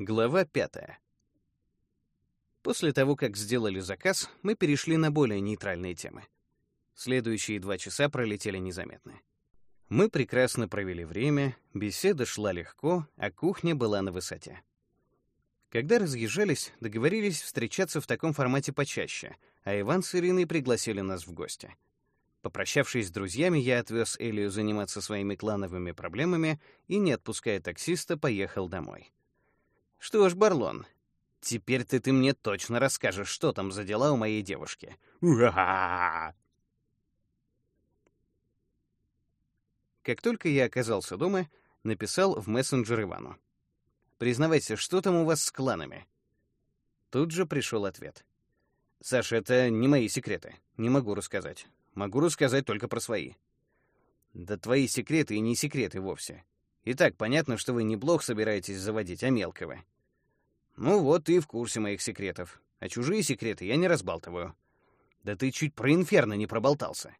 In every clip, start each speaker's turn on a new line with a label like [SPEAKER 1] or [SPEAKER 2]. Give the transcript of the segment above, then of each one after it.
[SPEAKER 1] Глава пятая. После того, как сделали заказ, мы перешли на более нейтральные темы. Следующие два часа пролетели незаметно. Мы прекрасно провели время, беседа шла легко, а кухня была на высоте. Когда разъезжались, договорились встречаться в таком формате почаще, а Иван с Ириной пригласили нас в гости. Попрощавшись с друзьями, я отвез Элию заниматься своими клановыми проблемами и, не отпуская таксиста, поехал домой. Что ж, Барлон, теперь ты, ты мне точно расскажешь, что там за дела у моей девушки. Как только я оказался дома, написал в мессенджер Ивану. «Признавайся, что там у вас с кланами?» Тут же пришел ответ. «Саша, это не мои секреты. Не могу рассказать. Могу рассказать только про свои». «Да твои секреты и не секреты вовсе. И так понятно, что вы не блох собираетесь заводить, а мелкого. Ну вот, ты в курсе моих секретов. А чужие секреты я не разбалтываю. Да ты чуть про инферно не проболтался.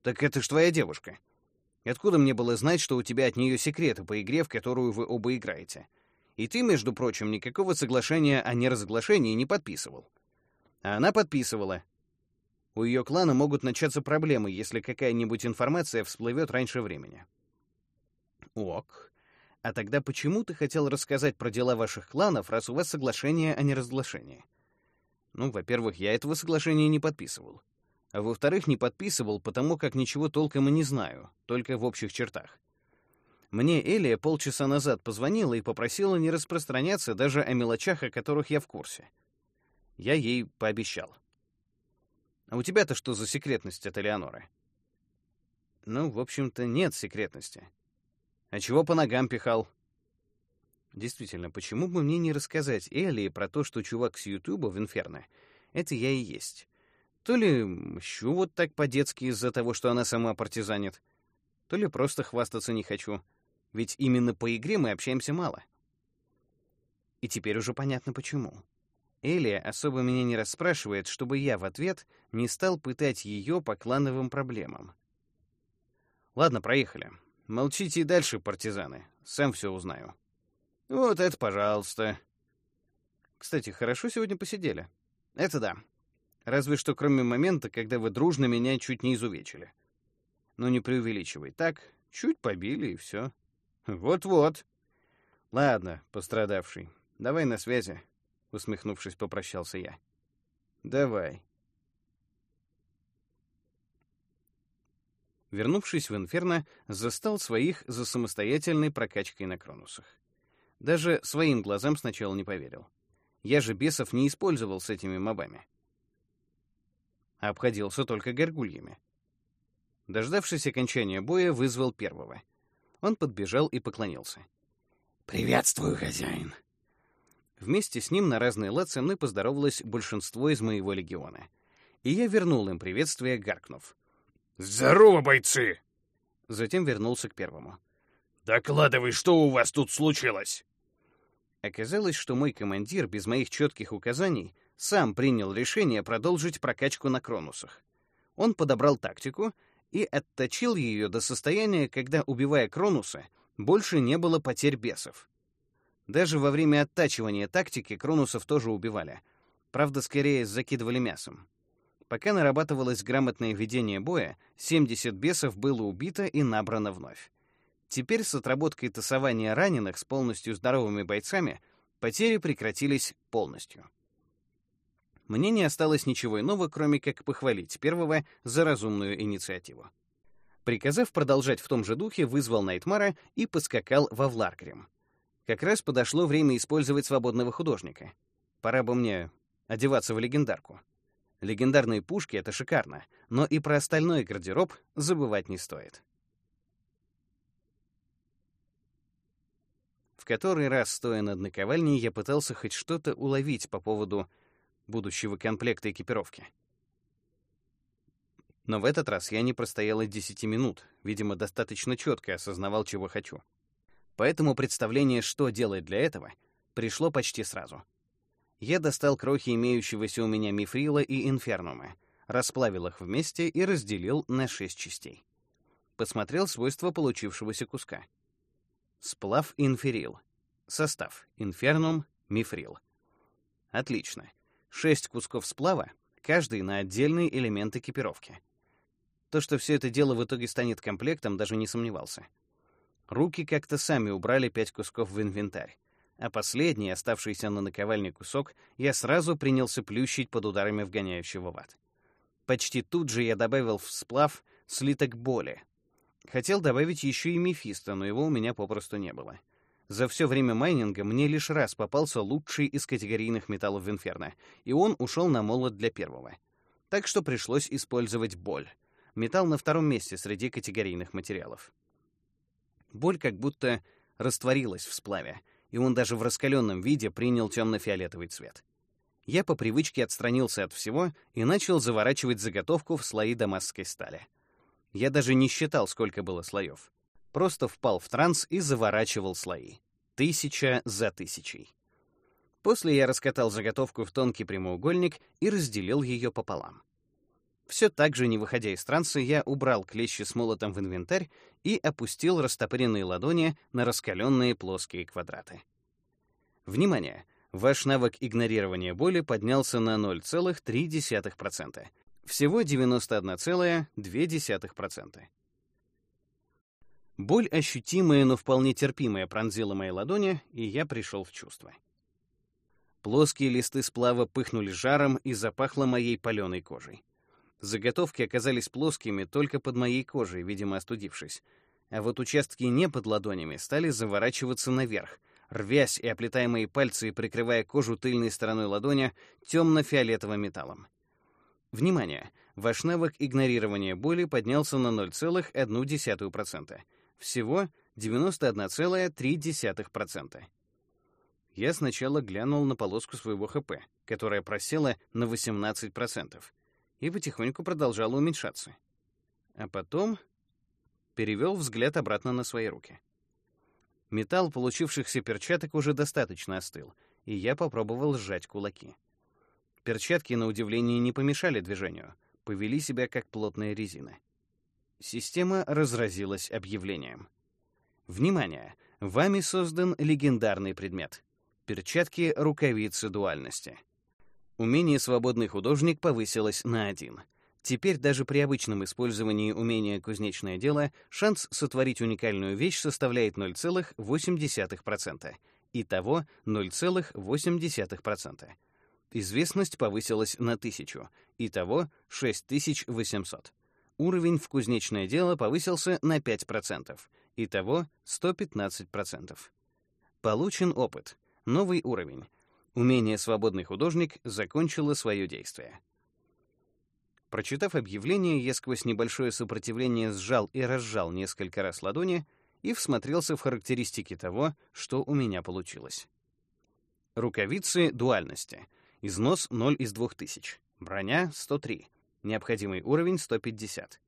[SPEAKER 1] Так это ж твоя девушка. Откуда мне было знать, что у тебя от нее секреты по игре, в которую вы оба играете? И ты, между прочим, никакого соглашения о неразглашении не подписывал. А она подписывала. У ее клана могут начаться проблемы, если какая-нибудь информация всплывет раньше времени. Ок. А тогда почему ты хотел рассказать про дела ваших кланов, раз у вас соглашение о неразглашении? Ну, во-первых, я этого соглашения не подписывал. А во-вторых, не подписывал, потому как ничего толком и не знаю, только в общих чертах. Мне Элия полчаса назад позвонила и попросила не распространяться даже о мелочах, о которых я в курсе. Я ей пообещал. А у тебя-то что за секретность от Элеоноры? Ну, в общем-то, нет секретности. А чего по ногам пихал? Действительно, почему бы мне не рассказать Элли про то, что чувак с Ютуба в Инферно — это я и есть? То ли мщу вот так по-детски из-за того, что она сама партизанит, то ли просто хвастаться не хочу, ведь именно по игре мы общаемся мало. И теперь уже понятно, почему. Элия особо меня не расспрашивает, чтобы я в ответ не стал пытать ее по клановым проблемам. Ладно, проехали. Молчите и дальше, партизаны. Сам все узнаю. Вот это, пожалуйста. Кстати, хорошо сегодня посидели. Это да. Разве что кроме момента, когда вы дружно меня чуть не изувечили. Но не преувеличивай. Так, чуть побили и все. Вот-вот. Ладно, пострадавший. Давай на связи, усмехнувшись, попрощался я. Давай. Вернувшись в Инферно, застал своих за самостоятельной прокачкой на Кронусах. Даже своим глазам сначала не поверил. Я же бесов не использовал с этими мобами. Обходился только горгульями. Дождавшись окончания боя, вызвал первого. Он подбежал и поклонился. «Приветствую, хозяин!» Вместе с ним на разные лад со мной поздоровалось большинство из моего легиона. И я вернул им приветствие, гаркнув.
[SPEAKER 2] «Здорово, бойцы!»
[SPEAKER 1] Затем вернулся к первому.
[SPEAKER 2] «Докладывай, что у вас тут случилось?»
[SPEAKER 1] Оказалось, что мой командир без моих четких указаний сам принял решение продолжить прокачку на Кронусах. Он подобрал тактику и отточил ее до состояния, когда, убивая Кронуса, больше не было потерь бесов. Даже во время оттачивания тактики Кронусов тоже убивали. Правда, скорее закидывали мясом. Пока нарабатывалось грамотное ведение боя, 70 бесов было убито и набрано вновь. Теперь с отработкой тасования раненых с полностью здоровыми бойцами потери прекратились полностью. Мне не осталось ничего иного, кроме как похвалить первого за разумную инициативу. Приказав продолжать в том же духе, вызвал Найтмара и поскакал во Вларкрем. Как раз подошло время использовать свободного художника. Пора бы мне одеваться в легендарку. Легендарные пушки — это шикарно, но и про остальной гардероб забывать не стоит. В который раз, стоя над наковальней, я пытался хоть что-то уловить по поводу будущего комплекта экипировки. Но в этот раз я не простоял и 10 минут, видимо, достаточно четко осознавал, чего хочу. Поэтому представление, что делать для этого, пришло почти сразу — я достал крохи имеющегося у меня мифрила и инфернума, расплавил их вместе и разделил на шесть частей. Посмотрел свойства получившегося куска. Сплав инферил. Состав: инфернум, Мифрил. Отлично. Шесть кусков сплава, каждый на отдельный элемент экипировки. То, что все это дело в итоге станет комплектом, даже не сомневался. Руки как-то сами убрали пять кусков в инвентарь, а последний, оставшийся на наковальне кусок, я сразу принялся плющить под ударами вгоняющего в ад. Почти тут же я добавил в сплав слиток боли. Хотел добавить еще и мефисто, но его у меня попросту не было. За все время майнинга мне лишь раз попался лучший из категорийных металлов в Инферно, и он ушел на молот для первого. Так что пришлось использовать боль. Металл на втором месте среди категорийных материалов. Боль как будто растворилась в сплаве, и он даже в раскаленном виде принял темно-фиолетовый цвет. Я по привычке отстранился от всего и начал заворачивать заготовку в слои дамасской стали. Я даже не считал, сколько было слоев. Просто впал в транс и заворачивал слои. Тысяча за тысячей. После я раскатал заготовку в тонкий прямоугольник и разделил ее пополам. Все так же, не выходя из транса, я убрал клещи с молотом в инвентарь и опустил растопыренные ладони на раскаленные плоские квадраты. Внимание! Ваш навык игнорирования боли поднялся на 0,3%. Всего 91,2%. Боль ощутимая, но вполне терпимая пронзила мои ладони, и я пришел в чувство. Плоские листы сплава пыхнули жаром и запахло моей паленой кожей. Заготовки оказались плоскими только под моей кожей, видимо, остудившись. А вот участки не под ладонями стали заворачиваться наверх, рвясь и оплетая мои пальцы и прикрывая кожу тыльной стороной ладони темно-фиолетовым металлом. Внимание! Ваш навык игнорирования боли поднялся на 0,1%. Всего 91,3%. Я сначала глянул на полоску своего ХП, которая просела на 18%, и потихоньку продолжала уменьшаться. А потом перевел взгляд обратно на свои руки. Металл получившихся перчаток уже достаточно остыл, и я попробовал сжать кулаки. Перчатки, на удивление, не помешали движению, повели себя как плотная резина. Система разразилась объявлением. Внимание! Вами создан легендарный предмет. Перчатки рукавицы дуальности. Умение «Свободный художник» повысилось на один. Теперь даже при обычном использовании умения «Кузнечное дело» шанс сотворить уникальную вещь составляет 0,8%. Итого 0,8%. Известность повысилась на 1000. Итого 6800. Уровень в кузнечное дело повысился на 5%. Итого 115%. Получен опыт. Новый уровень. Умение «Свободный художник» закончило свое действие. Прочитав объявление, я сквозь небольшое сопротивление сжал и разжал несколько раз ладони и всмотрелся в характеристики того, что у меня получилось. Рукавицы дуальности. Износ 0 из 2000. Броня 103. Необходимый уровень 150.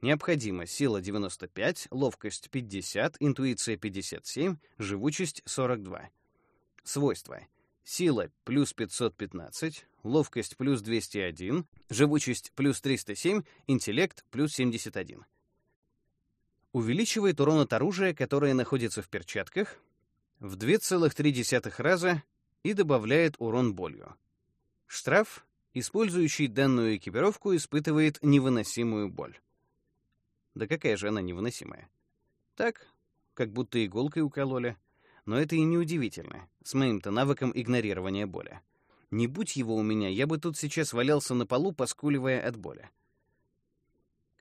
[SPEAKER 1] Необходима сила 95, ловкость 50, интуиция 57, живучесть 42. Свойства. Сила плюс 515, ловкость плюс 201, живучесть плюс 307, интеллект плюс 71. Увеличивает урон от оружия, которое находится в перчатках, в 2,3 раза и добавляет урон болью. Штраф Использующий данную экипировку испытывает невыносимую боль. Да какая же она невыносимая? Так, как будто иголкой укололи. Но это и не удивительно, с моим-то навыком игнорирования боли. Не будь его у меня, я бы тут сейчас валялся на полу, поскуливая от боли.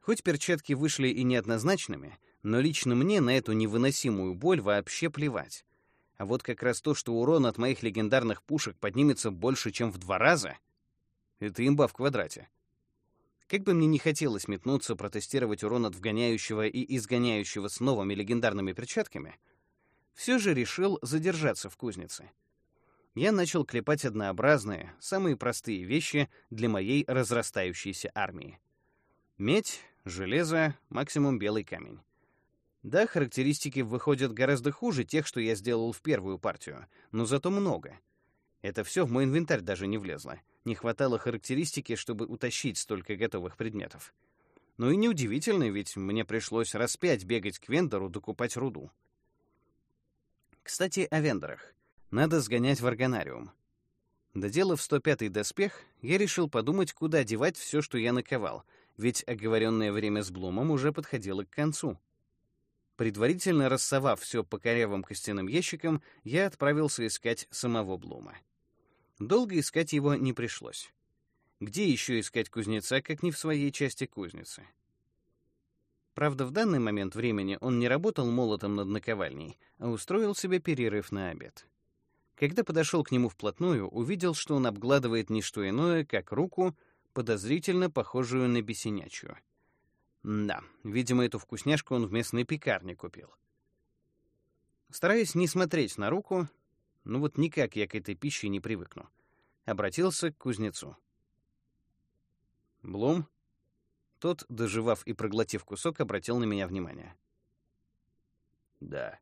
[SPEAKER 1] Хоть перчатки вышли и неоднозначными, но лично мне на эту невыносимую боль вообще плевать. А вот как раз то, что урон от моих легендарных пушек поднимется больше, чем в два раза, это имба в квадрате. Как бы мне не хотелось метнуться, протестировать урон от вгоняющего и изгоняющего с новыми легендарными перчатками, все же решил задержаться в кузнице. Я начал клепать однообразные, самые простые вещи для моей разрастающейся армии. Медь, железо, максимум белый камень. Да, характеристики выходят гораздо хуже тех, что я сделал в первую партию, но зато много. Это все в мой инвентарь даже не влезло. Не хватало характеристики, чтобы утащить столько готовых предметов. Ну и неудивительно, ведь мне пришлось раз пять бегать к вендору докупать руду. Кстати, о вендорах. Надо сгонять в органариум. Доделав 105-й доспех, я решил подумать, куда девать все, что я наковал, ведь оговоренное время с Блумом уже подходило к концу. Предварительно рассовав все по корявым костяным ящикам, я отправился искать самого Блума. Долго искать его не пришлось. Где еще искать кузнеца, как не в своей части кузницы? Правда, в данный момент времени он не работал молотом над наковальней, а устроил себе перерыв на обед. Когда подошел к нему вплотную, увидел, что он обгладывает не что иное, как руку, подозрительно похожую на бесенячью. Да, видимо, эту вкусняшку он в местной пекарне купил. Стараясь не смотреть на руку, ну вот никак я к этой пище не привыкну, обратился к кузнецу. Блум? Тот, доживав и проглотив кусок, обратил на меня внимание. Да.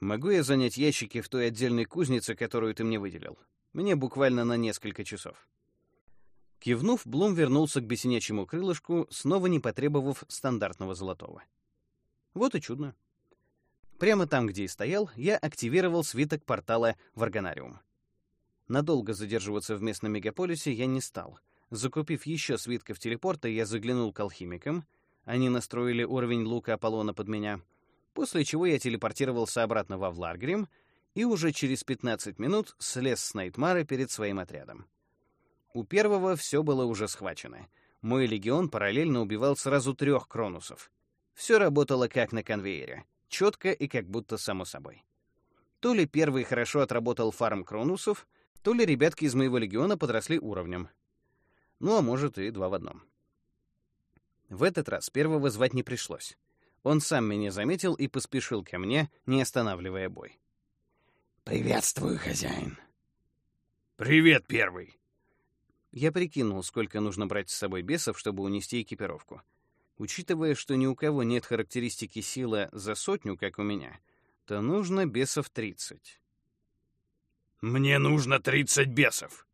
[SPEAKER 1] Могу я занять ящики в той отдельной кузнице, которую ты мне выделил? Мне буквально на несколько часов. Кивнув, Блум вернулся к бесенячьему крылышку, снова не потребовав стандартного золотого. Вот и чудно. Прямо там, где и стоял, я активировал свиток портала в Органариум. Надолго задерживаться в местном мегаполисе я не стал. Закупив еще свитков телепорта, я заглянул к алхимикам. Они настроили уровень лука Аполлона под меня — после чего я телепортировался обратно во Вларгрим и уже через 15 минут слез с Найтмара перед своим отрядом. У первого все было уже схвачено. Мой легион параллельно убивал сразу трех кронусов. Все работало как на конвейере, четко и как будто само собой. То ли первый хорошо отработал фарм кронусов, то ли ребятки из моего легиона подросли уровнем. Ну, а может, и два в одном. В этот раз первого звать не пришлось. Он сам меня заметил и поспешил ко мне, не останавливая бой.
[SPEAKER 3] «Приветствую, хозяин».
[SPEAKER 2] «Привет, первый».
[SPEAKER 1] Я прикинул, сколько нужно брать с собой бесов, чтобы унести экипировку. Учитывая, что ни у кого нет характеристики сила за сотню, как у меня, то нужно бесов 30.
[SPEAKER 2] «Мне нужно 30 бесов».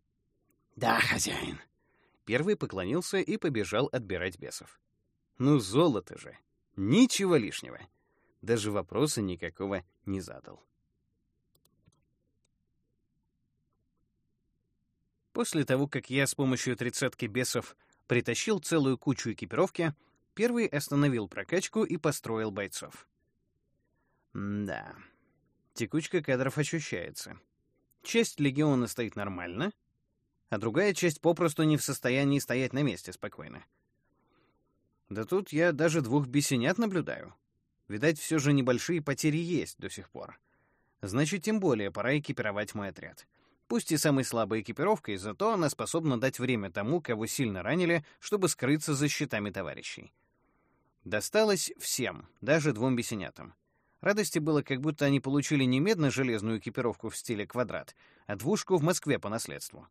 [SPEAKER 3] «Да, хозяин».
[SPEAKER 1] Первый поклонился и побежал отбирать бесов. «Ну, золото же!» Ничего лишнего. Даже вопроса никакого не задал. После того, как я с помощью тридцатки бесов притащил целую кучу экипировки, первый остановил прокачку и построил бойцов. да, текучка кадров ощущается. Часть легиона стоит нормально, а другая часть попросту не в состоянии стоять на месте спокойно. Да тут я даже двух бесенят наблюдаю. Видать, все же небольшие потери есть до сих пор. Значит, тем более пора экипировать мой отряд. Пусть и самой слабой экипировкой, зато она способна дать время тому, кого сильно ранили, чтобы скрыться за щитами товарищей. Досталось всем, даже двум бесенятам. Радости было, как будто они получили не медно-железную экипировку в стиле квадрат, а двушку в Москве по наследству.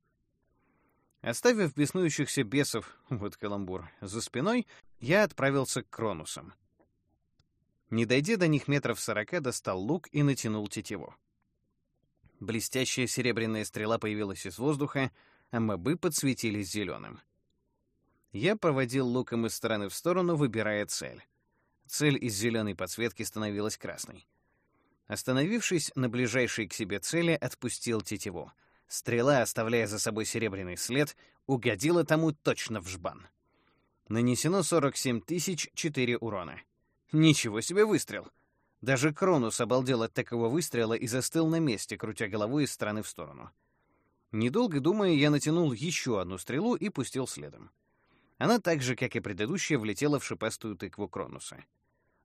[SPEAKER 1] Оставив беснующихся бесов, вот каламбур, за спиной, я отправился к Кронусам. Не дойдя до них метров сорока, достал лук и натянул тетиву. Блестящая серебряная стрела появилась из воздуха, а мобы подсветились зеленым. Я поводил луком из стороны в сторону, выбирая цель. Цель из зеленой подсветки становилась красной. Остановившись на ближайшей к себе цели, отпустил тетиву — Стрела, оставляя за собой серебряный след, угодила тому точно в жбан. Нанесено 47 тысяч 4 урона. Ничего себе выстрел! Даже Кронус обалдел от такого выстрела и застыл на месте, крутя головой из стороны в сторону. Недолго думая, я натянул еще одну стрелу и пустил следом. Она так же, как и предыдущая, влетела в шипастую тыкву Кронуса.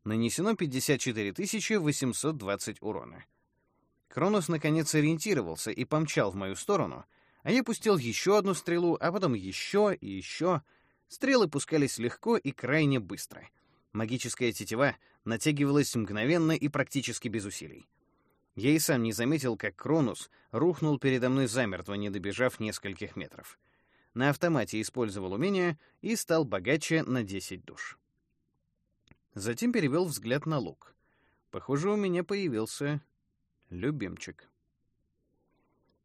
[SPEAKER 1] Нанесено 54 820 урона. Кронос наконец ориентировался и помчал в мою сторону, а я пустил еще одну стрелу, а потом еще и еще. Стрелы пускались легко и крайне быстро. Магическая тетива натягивалась мгновенно и практически без усилий. Я и сам не заметил, как Кронус рухнул передо мной замертво, не добежав нескольких метров. На автомате использовал умение и стал богаче на 10 душ. Затем перевел взгляд на лук. Похоже, у меня появился любимчик.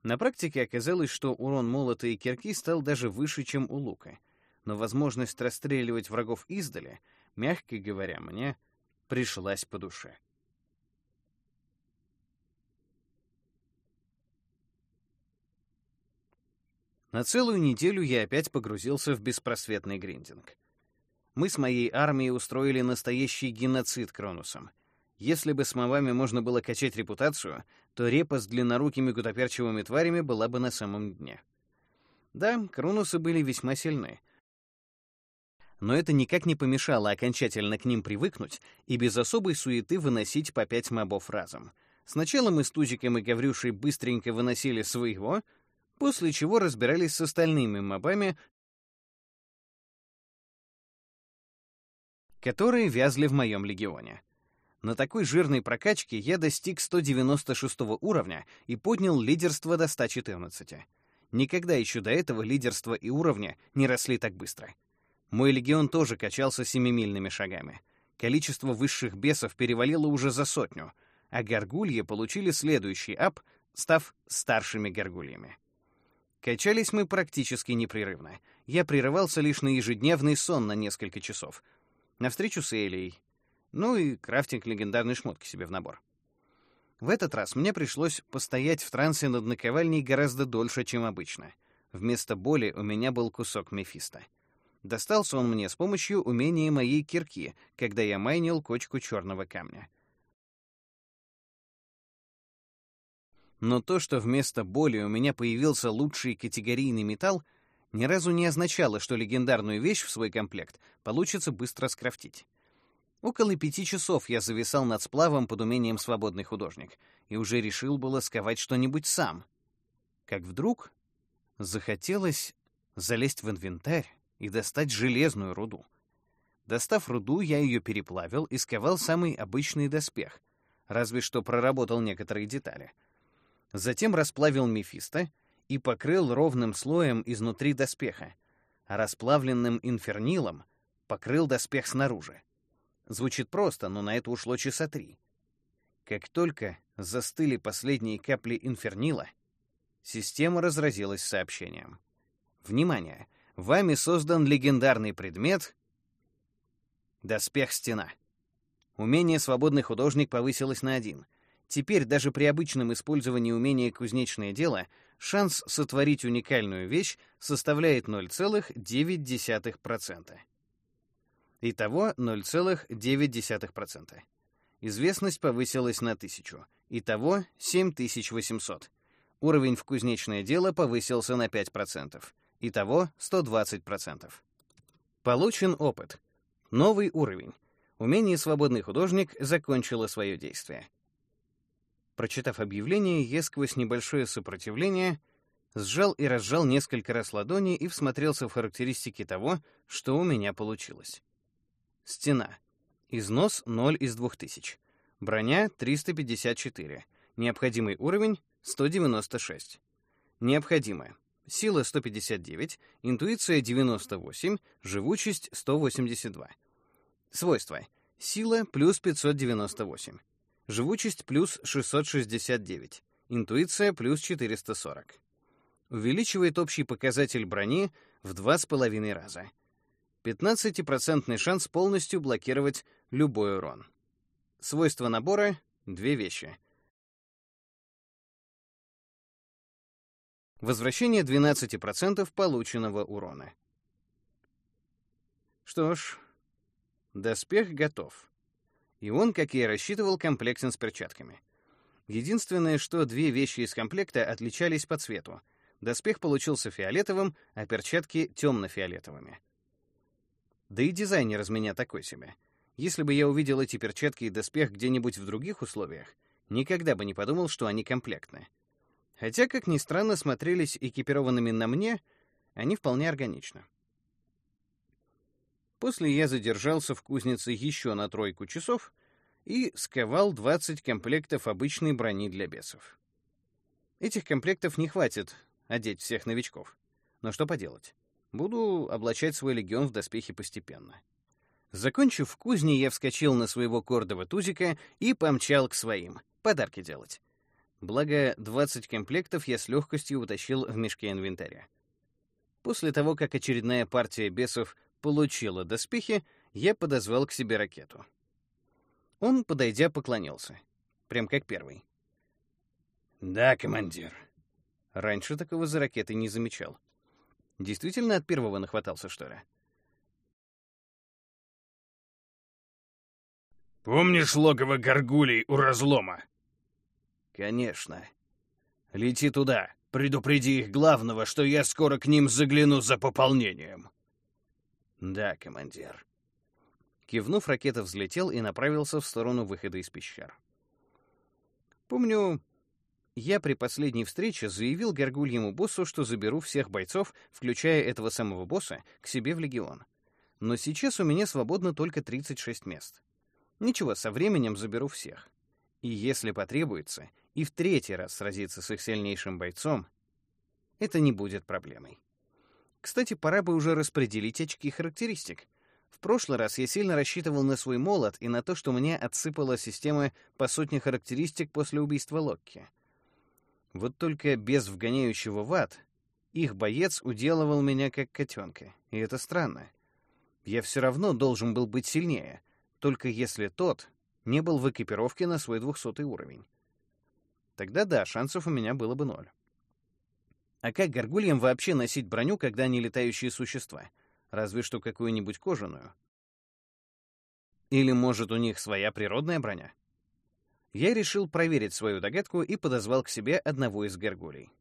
[SPEAKER 1] На практике оказалось, что урон молота и кирки стал даже выше, чем у лука, но возможность расстреливать врагов издали, мягко говоря, мне пришлась по душе. На целую неделю я опять погрузился в беспросветный гриндинг. Мы с моей армией устроили настоящий геноцид Кронусом — если бы с мобами можно было качать репутацию, то репа с длиннорукими гутоперчивыми тварями была бы на самом дне. Да, Кронусы были весьма сильны. Но это никак не помешало окончательно к ним привыкнуть и без особой суеты выносить по пять мобов разом. Сначала мы с Тузиком и Гаврюшей быстренько выносили своего, после чего разбирались с остальными мобами, которые вязли в моем легионе. На такой жирной прокачке я достиг 196 уровня и поднял лидерство до 114. Никогда еще до этого лидерство и уровня не росли так быстро. Мой легион тоже качался семимильными шагами. Количество высших бесов перевалило уже за сотню, а горгульи получили следующий ап, став старшими горгульями. Качались мы практически непрерывно. Я прерывался лишь на ежедневный сон на несколько часов. На встречу с Элией, ну и крафтинг легендарной шмотки себе в набор. В этот раз мне пришлось постоять в трансе над наковальней гораздо дольше, чем обычно. Вместо боли у меня был кусок мефиста. Достался он мне с помощью умения моей кирки, когда я майнил кочку черного камня. Но то, что вместо боли у меня появился лучший категорийный металл, ни разу не означало, что легендарную вещь в свой комплект получится быстро скрафтить. Около пяти часов я зависал над сплавом под умением свободный художник и уже решил было сковать что-нибудь сам. Как вдруг захотелось залезть в инвентарь и достать железную руду. Достав руду, я ее переплавил и сковал самый обычный доспех, разве что проработал некоторые детали. Затем расплавил мефисто и покрыл ровным слоем изнутри доспеха, а расплавленным инфернилом покрыл доспех снаружи. Звучит просто, но на это ушло часа три. Как только застыли последние капли инфернила, система разразилась сообщением. Внимание! Вами создан легендарный предмет Доспех Стена. Умение «Свободный художник» повысилось на один. Теперь даже при обычном использовании умения «Кузнечное дело» шанс сотворить уникальную вещь составляет 0,9%. Итого 0,9%. Известность повысилась на 1000. Итого 7800. Уровень в кузнечное дело повысился на 5%. Итого 120%. Получен опыт. Новый уровень. Умение «Свободный художник» закончило свое действие. Прочитав объявление, я сквозь небольшое сопротивление сжал и разжал несколько раз ладони и всмотрелся в характеристики того, что у меня получилось. Стена. Износ 0 из 2000. Броня 354. Необходимый уровень 196. Необходимое. Сила 159, интуиция 98, живучесть 182. Свойства. Сила плюс 598. Живучесть плюс 669. Интуиция плюс 440. Увеличивает общий показатель брони в 2,5 раза. 15% шанс полностью блокировать любой урон. Свойства набора — две вещи. Возвращение 12% полученного урона. Что ж, доспех готов. И он, как я рассчитывал, комплектен с перчатками. Единственное, что две вещи из комплекта отличались по цвету. Доспех получился фиолетовым, а перчатки — темно-фиолетовыми. Да и дизайнер из меня такой себе. Если бы я увидел эти перчатки и доспех где-нибудь в других условиях, никогда бы не подумал, что они комплектны. Хотя, как ни странно, смотрелись экипированными на мне, они вполне органично. После я задержался в кузнице еще на тройку часов и сковал 20 комплектов обычной брони для бесов. Этих комплектов не хватит одеть всех новичков. Но что поделать? Буду облачать свой легион в доспехи постепенно. Закончив в кузне, я вскочил на своего кордова тузика и помчал к своим, подарки делать. Благо, 20 комплектов я с легкостью утащил в мешке инвентаря. После того, как очередная партия бесов получила доспехи, я подозвал к себе ракету. Он, подойдя, поклонился. Прям как первый.
[SPEAKER 2] «Да, командир».
[SPEAKER 1] Раньше такого за ракетой не замечал. Действительно от первого нахватался, что ли?
[SPEAKER 2] Помнишь логово горгулей у разлома?
[SPEAKER 1] Конечно. Лети туда. Предупреди их главного, что я скоро к ним загляну за пополнением. Да, командир. Кивнув, ракета взлетел и направился в сторону выхода из пещер. Помню, я при последней встрече заявил горгульему боссу, что заберу всех бойцов, включая этого самого босса, к себе в легион. Но сейчас у меня свободно только 36 мест. Ничего, со временем заберу всех. И если потребуется, и в третий раз сразиться с их сильнейшим бойцом, это не будет проблемой. Кстати, пора бы уже распределить очки характеристик — в прошлый раз я сильно рассчитывал на свой молот и на то, что мне отсыпала система по сотне характеристик после убийства Локки. Вот только без вгоняющего в ад их боец уделывал меня как котенка, и это странно. Я все равно должен был быть сильнее, только если тот не был в экипировке на свой двухсотый уровень. Тогда да, шансов у меня было бы ноль. А как горгульям вообще носить броню, когда они летающие существа? разве что какую-нибудь кожаную. Или, может, у них своя природная броня? Я решил проверить свою догадку и подозвал к себе одного из горгулей.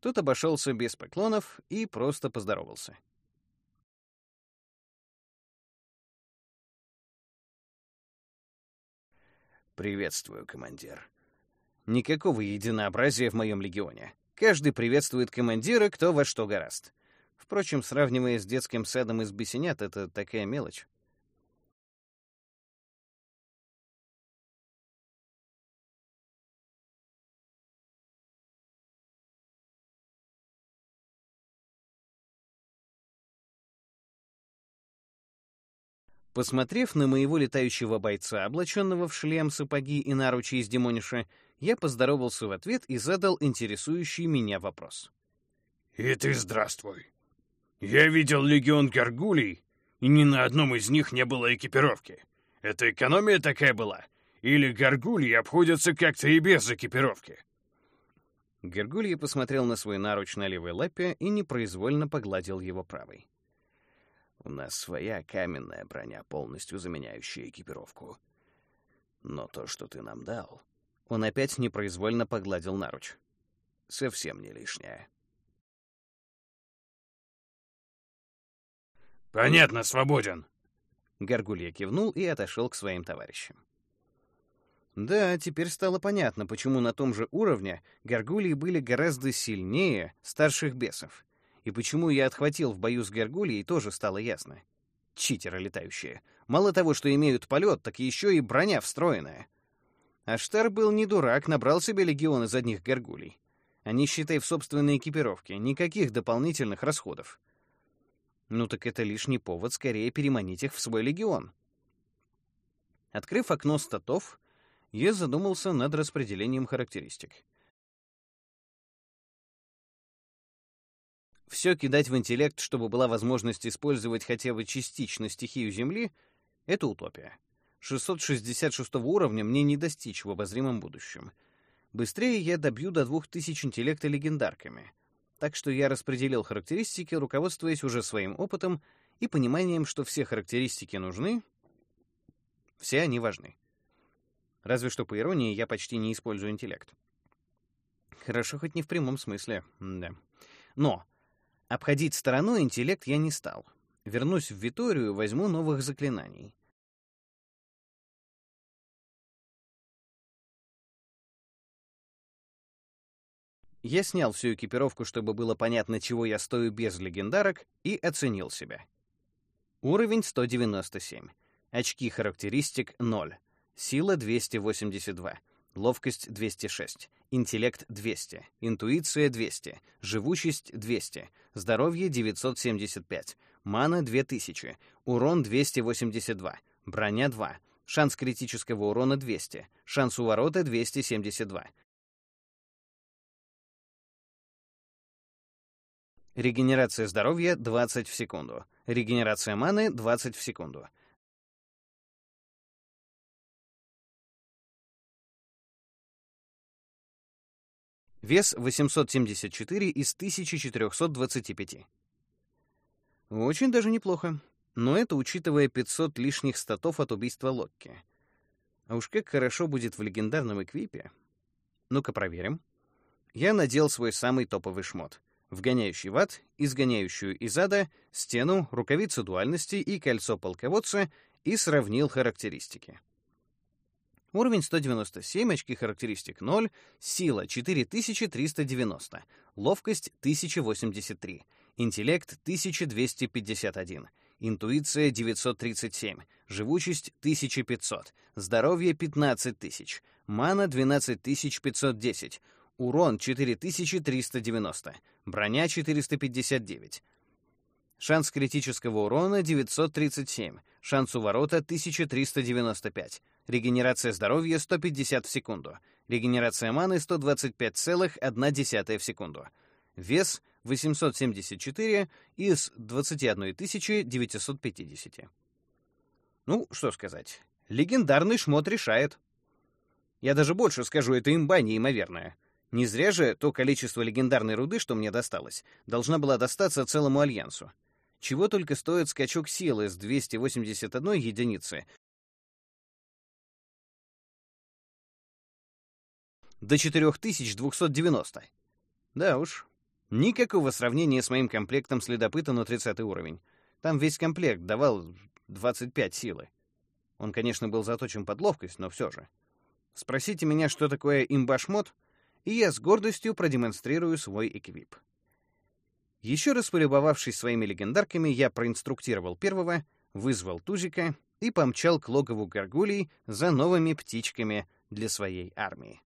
[SPEAKER 1] Тот обошелся без поклонов и просто поздоровался. «Приветствую, командир. Никакого единообразия в моем легионе. Каждый приветствует командира, кто во что гораст. Впрочем, сравнивая с детским садом из бесенят, это такая мелочь. Посмотрев на моего летающего бойца, облаченного в шлем, сапоги и наручи из демониша, я поздоровался в ответ и задал интересующий меня вопрос.
[SPEAKER 2] «И ты здравствуй. Я видел легион горгулей, и ни на одном из них не было экипировки. Это экономия такая была? Или горгульи обходятся как-то и без экипировки?»
[SPEAKER 1] Горгулья посмотрел на свой наруч на левой лапе и непроизвольно погладил его правой. «У нас своя каменная броня, полностью заменяющая экипировку. Но то, что ты нам дал...» Он опять непроизвольно погладил наруч. «Совсем не лишнее».
[SPEAKER 2] «Понятно, свободен!»
[SPEAKER 1] Горгулья кивнул и отошел к своим товарищам. Да, теперь стало понятно, почему на том же уровне горгульи были гораздо сильнее старших бесов. И почему я отхватил в бою с горгульей, тоже стало ясно. Читеры летающие. Мало того, что имеют полет, так еще и броня встроенная. Аштар был не дурак, набрал себе легион из одних горгулей. Они, считай, в собственной экипировке, никаких дополнительных расходов. Ну так это лишний повод скорее переманить их в свой легион. Открыв окно статов, я задумался над распределением характеристик. Все кидать в интеллект, чтобы была возможность использовать хотя бы частично стихию Земли — это утопия. 666 уровня мне не достичь в обозримом будущем. Быстрее я добью до 2000 интеллекта легендарками — так что я распределил характеристики, руководствуясь уже своим опытом и пониманием, что все характеристики нужны, все они важны. Разве что, по иронии, я почти не использую интеллект. Хорошо, хоть не в прямом смысле, да. Но обходить стороной интеллект я не стал. Вернусь в Виторию, возьму новых заклинаний. Я снял всю экипировку, чтобы было понятно, чего я стою без легендарок, и оценил себя. Уровень 197. Очки характеристик 0. Сила 282. Ловкость 206. Интеллект 200. Интуиция 200. Живучесть 200. Здоровье 975. Мана 2000. Урон 282. Броня 2. Шанс критического урона 200. Шанс уворота 272. Регенерация здоровья 20 в секунду. Регенерация маны 20 в секунду. Вес 874 из 1425. Очень даже неплохо. Но это учитывая 500 лишних статов от убийства Локки. А уж как хорошо будет в легендарном эквипе. Ну-ка проверим. Я надел свой самый топовый шмот. Вгоняющий в ад, изгоняющую из ада, стену, рукавицу дуальности и кольцо полководца и сравнил характеристики. Уровень 197, очки характеристик 0, сила 4390, ловкость 1083, интеллект 1251, интуиция 937, живучесть 1500, здоровье 15000, мана 12510, урон 4390, броня 459. Шанс критического урона 937, шанс уворота 1395, регенерация здоровья 150 в секунду, регенерация маны 125,1 в секунду. Вес 874 из 21 950. Ну, что сказать. Легендарный шмот решает. Я даже больше скажу, это имба неимоверная. Не зря же то количество легендарной руды, что мне досталось, должна была достаться целому альянсу. Чего только стоит скачок силы с 281 единицы до 4290. Да уж, никакого сравнения с моим комплектом следопыта на 30 уровень. Там весь комплект давал 25 силы. Он, конечно, был заточен под ловкость, но все же. Спросите меня, что такое имбашмот, и я с гордостью продемонстрирую свой эквип. Еще раз полюбовавшись своими легендарками, я проинструктировал первого, вызвал Тузика и помчал к логову горгулей за новыми птичками для своей армии.